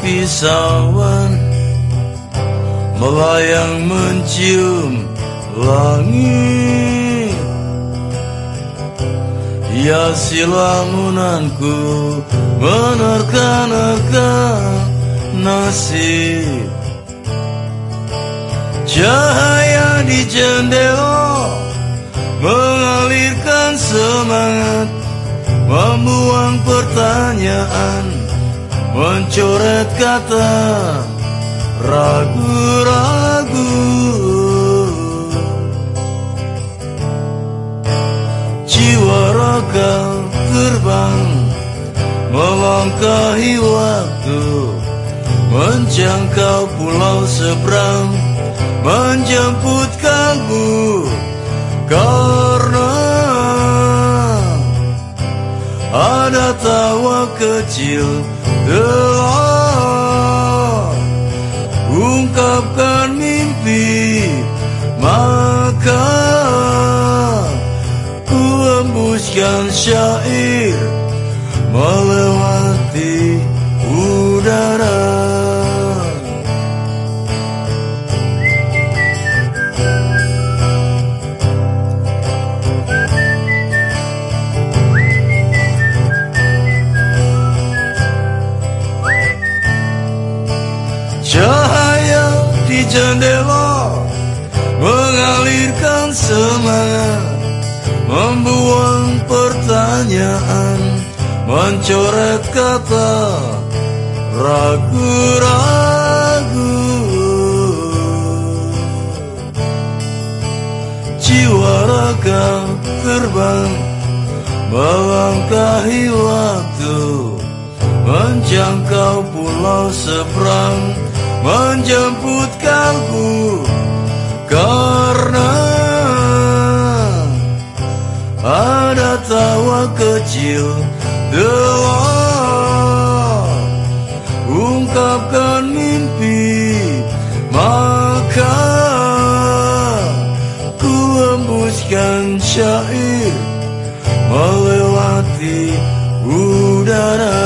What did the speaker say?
pisauan Melayang mencium langit. Ya silamunanku menerka-nerka nasib. Cahaya di jendela mengalirkan semangat Membuang pertanyaan Mencoret kata Ragu-ragu. Jiwa raga terbang Melangkahi waktu. Menjangkau pulau seberang Menjemput kamu Karena ada tawa kecil telah ungkapkan mimpi maka ku embuskan syair melewati jendela mengalirkan semangat Membuang pertanyaan Mencoret kata ragu-ragu. Jiwa raga terbang Melangkahi waktu Menjangkau pulau seberang Menjemput kalbu Karena Ada tawa kecil Telah Ungkapkan mimpi. Maka Ku embuskan syair melewati udara